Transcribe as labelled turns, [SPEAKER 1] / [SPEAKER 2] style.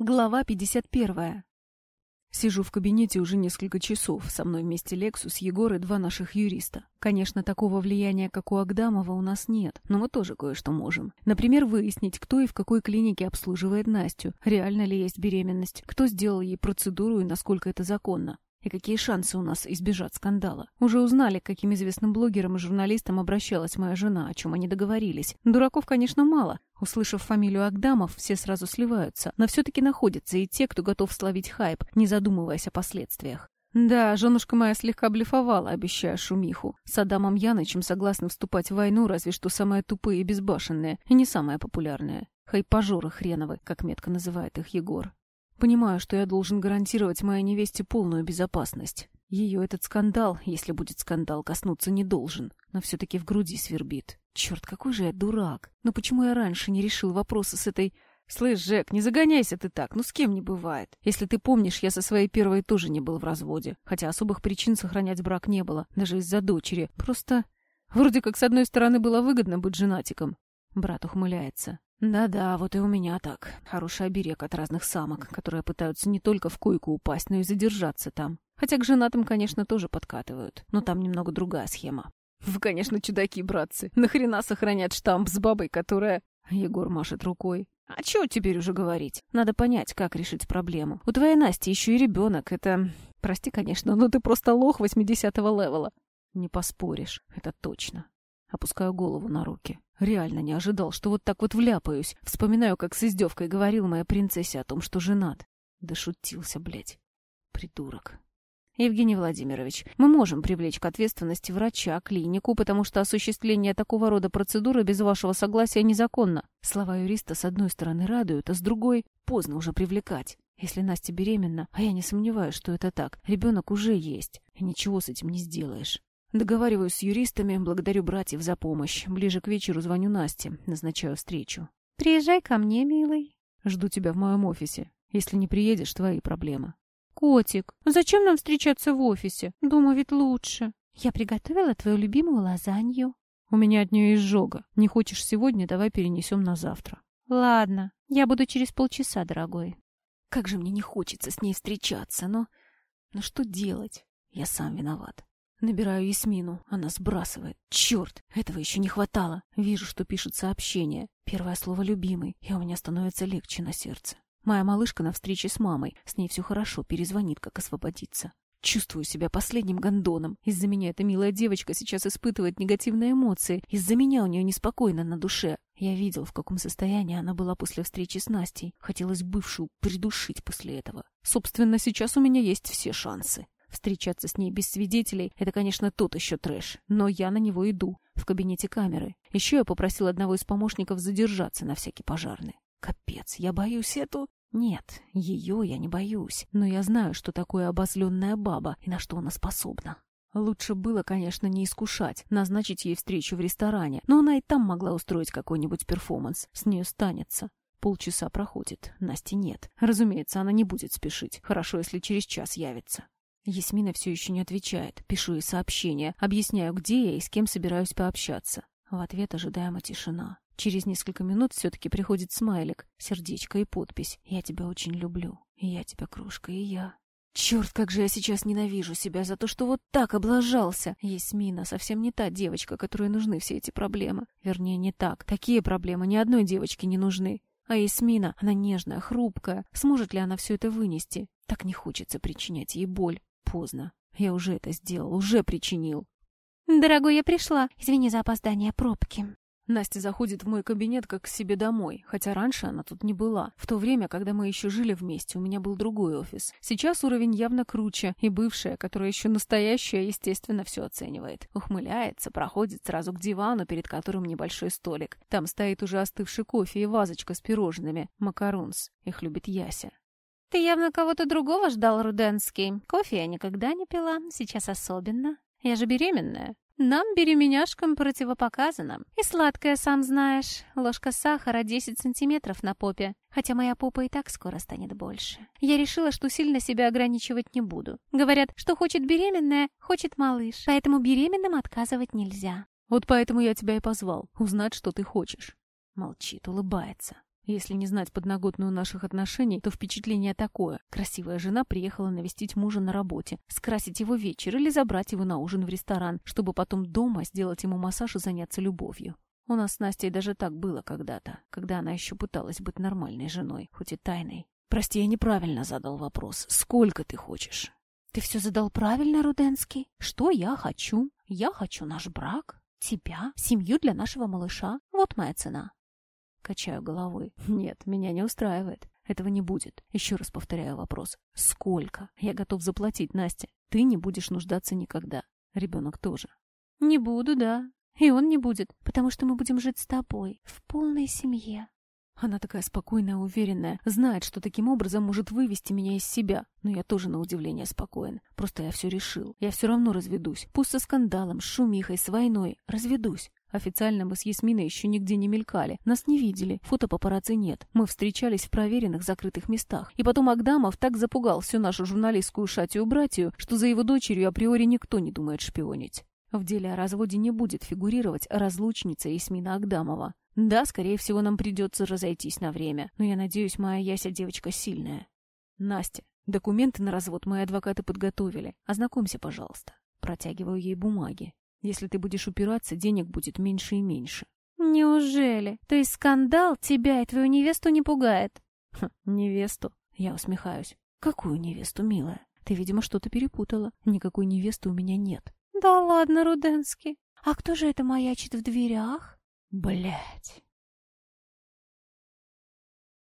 [SPEAKER 1] Глава 51. Сижу в кабинете уже несколько часов. Со мной вместе Лексус, Егор и два наших юриста. Конечно, такого влияния, как у Агдамова, у нас нет, но мы тоже кое-что можем. Например, выяснить, кто и в какой клинике обслуживает Настю, реально ли есть беременность, кто сделал ей процедуру и насколько это законно. И какие шансы у нас избежать скандала? Уже узнали, к каким известным блогерам и журналистам обращалась моя жена, о чем они договорились. Дураков, конечно, мало. Услышав фамилию Агдамов, все сразу сливаются. Но все-таки находятся и те, кто готов словить хайп, не задумываясь о последствиях. Да, женушка моя слегка блефовала, обещая шумиху. С Адамом Янычем согласны вступать в войну, разве что самые тупые и безбашенные, и не самые популярные. Хайпажоры хреновы, как метко называет их Егор. Понимаю, что я должен гарантировать моей невесте полную безопасность. Ее этот скандал, если будет скандал, коснуться не должен, но все-таки в груди свербит. Черт, какой же я дурак. Но почему я раньше не решил вопросы с этой... «Слышь, Жек, не загоняйся ты так, ну с кем не бывает. Если ты помнишь, я со своей первой тоже не был в разводе, хотя особых причин сохранять брак не было, даже из-за дочери. Просто вроде как с одной стороны было выгодно быть женатиком». Брат ухмыляется. Да-да, вот и у меня так. Хороший оберег от разных самок, которые пытаются не только в койку упасть, но и задержаться там. Хотя к женатым, конечно, тоже подкатывают, но там немного другая схема. Вы, конечно, чудаки, братцы. Нахрена сохранять штамп с бабой, которая... Егор машет рукой. А чего теперь уже говорить? Надо понять, как решить проблему. У твоей Насти еще и ребенок. Это... Прости, конечно, но ты просто лох 80-го левела. Не поспоришь, это точно. Опускаю голову на руки. Реально не ожидал, что вот так вот вляпаюсь. Вспоминаю, как с издевкой говорил моя принцессе о том, что женат. Да шутился, блядь. Придурок. Евгений Владимирович, мы можем привлечь к ответственности врача, клинику, потому что осуществление такого рода процедуры без вашего согласия незаконно. Слова юриста с одной стороны радуют, а с другой поздно уже привлекать. Если Настя беременна, а я не сомневаюсь, что это так, ребенок уже есть, и ничего с этим не сделаешь. Договариваюсь с юристами, благодарю братьев за помощь. Ближе к вечеру звоню Насте, назначаю встречу.
[SPEAKER 2] «Приезжай ко мне, милый».
[SPEAKER 1] Жду тебя в моем офисе. Если не приедешь, твои проблемы.
[SPEAKER 2] «Котик, зачем нам встречаться в офисе? Дома ведь лучше. Я приготовила твою любимую лазанью».
[SPEAKER 1] «У меня от нее изжога. Не хочешь сегодня, давай перенесем на завтра».
[SPEAKER 2] «Ладно, я буду через полчаса, дорогой».
[SPEAKER 1] Как же мне не хочется с ней встречаться, но... Но что делать? Я сам виноват. Набираю Ясмину. Она сбрасывает. Черт, этого еще не хватало. Вижу, что пишет сообщение. Первое слово «любимый», и у меня становится легче на сердце. Моя малышка на встрече с мамой. С ней все хорошо, перезвонит, как освободиться. Чувствую себя последним гондоном. Из-за меня эта милая девочка сейчас испытывает негативные эмоции. Из-за меня у нее неспокойно на душе. Я видел, в каком состоянии она была после встречи с Настей. Хотелось бывшую придушить после этого. Собственно, сейчас у меня есть все шансы. Встречаться с ней без свидетелей — это, конечно, тот еще трэш. Но я на него иду. В кабинете камеры. Еще я попросил одного из помощников задержаться на всякий пожарный. Капец, я боюсь эту... Нет, ее я не боюсь. Но я знаю, что такое обозленная баба и на что она способна. Лучше было, конечно, не искушать, назначить ей встречу в ресторане, но она и там могла устроить какой-нибудь перформанс. С нее станется. Полчаса проходит, Насти нет. Разумеется, она не будет спешить. Хорошо, если через час явится. Ясмина все еще не отвечает. Пишу ей сообщение, объясняю, где я и с кем собираюсь пообщаться. В ответ ожидаема тишина. Через несколько минут все-таки приходит смайлик, сердечко и подпись. «Я тебя очень люблю. Я тебя, кружка, и я». Черт, как же я сейчас ненавижу себя за то, что вот так облажался. Ясмина совсем не та девочка, которой нужны все эти проблемы. Вернее, не так. Такие проблемы ни одной девочке не нужны. А Ясмина, она нежная, хрупкая. Сможет ли она все это вынести? Так не хочется причинять ей боль поздно. Я уже это сделал, уже причинил.
[SPEAKER 2] «Дорогой, я пришла. Извини за опоздание пробки».
[SPEAKER 1] Настя заходит в мой кабинет как к себе домой, хотя раньше она тут не была. В то время, когда мы еще жили вместе, у меня был другой офис. Сейчас уровень явно круче, и бывшая, которая еще настоящая, естественно, все оценивает. Ухмыляется, проходит сразу к дивану, перед которым небольшой столик. Там стоит уже остывший кофе и вазочка с пирожными. Макарунс. Их любит Яся.
[SPEAKER 2] «Ты явно кого-то другого ждал, Руденский. Кофе я никогда не пила, сейчас особенно. Я же беременная. Нам, беременяшкам, противопоказано. И сладкое, сам знаешь. Ложка сахара 10 сантиметров на попе. Хотя моя попа и так скоро станет больше. Я решила, что сильно себя ограничивать не буду. Говорят, что хочет беременная, хочет малыш. Поэтому беременным отказывать нельзя.
[SPEAKER 1] Вот поэтому я тебя и позвал. Узнать, что ты хочешь. Молчит, улыбается. Если не знать подноготную наших отношений, то впечатление такое. Красивая жена приехала навестить мужа на работе, скрасить его вечер или забрать его на ужин в ресторан, чтобы потом дома сделать ему массаж и заняться любовью. У нас с Настей даже так было когда-то, когда она еще пыталась быть нормальной женой, хоть и тайной. Прости, я неправильно задал вопрос. Сколько ты хочешь?
[SPEAKER 2] Ты все задал правильно, Руденский. Что я хочу? Я хочу наш брак, тебя, семью для нашего малыша. Вот моя цена.
[SPEAKER 1] Качаю головой. Нет, меня не устраивает. Этого не будет. Еще раз повторяю вопрос. Сколько? Я готов заплатить, Настя. Ты не будешь нуждаться никогда. Ребенок тоже.
[SPEAKER 2] Не буду, да. И он не будет, потому что мы будем жить с тобой в полной семье.
[SPEAKER 1] Она такая спокойная, уверенная, знает, что таким образом может вывести меня из себя. Но я тоже на удивление спокоен. Просто я все решил. Я все равно разведусь. Пусть со скандалом, с шумихой, с войной. Разведусь. Официально мы с Ясминой еще нигде не мелькали. Нас не видели, фото папарацци нет. Мы встречались в проверенных закрытых местах. И потом Агдамов так запугал всю нашу журналистскую шатию-братью, что за его дочерью априори никто не думает шпионить. В деле о разводе не будет фигурировать разлучница Ясмина Агдамова. Да, скорее всего, нам придется разойтись на время, но я надеюсь, моя Яся девочка сильная. Настя, документы на развод мои адвокаты подготовили. Ознакомься, пожалуйста. Протягиваю ей бумаги. Если ты будешь упираться, денег будет меньше и меньше.
[SPEAKER 2] Неужели? То есть скандал тебя и твою невесту не пугает?
[SPEAKER 1] Хм, невесту? Я усмехаюсь. Какую невесту, милая? Ты, видимо, что-то перепутала. Никакой невесты у меня нет.
[SPEAKER 2] Да ладно, Руденский. А кто же это маячит в дверях?
[SPEAKER 1] Блять.